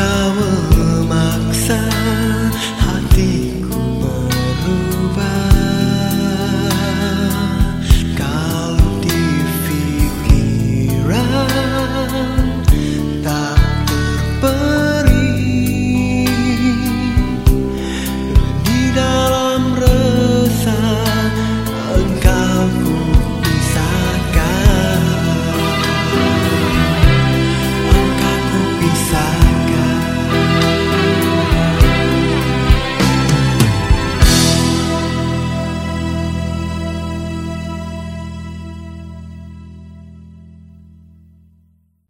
I will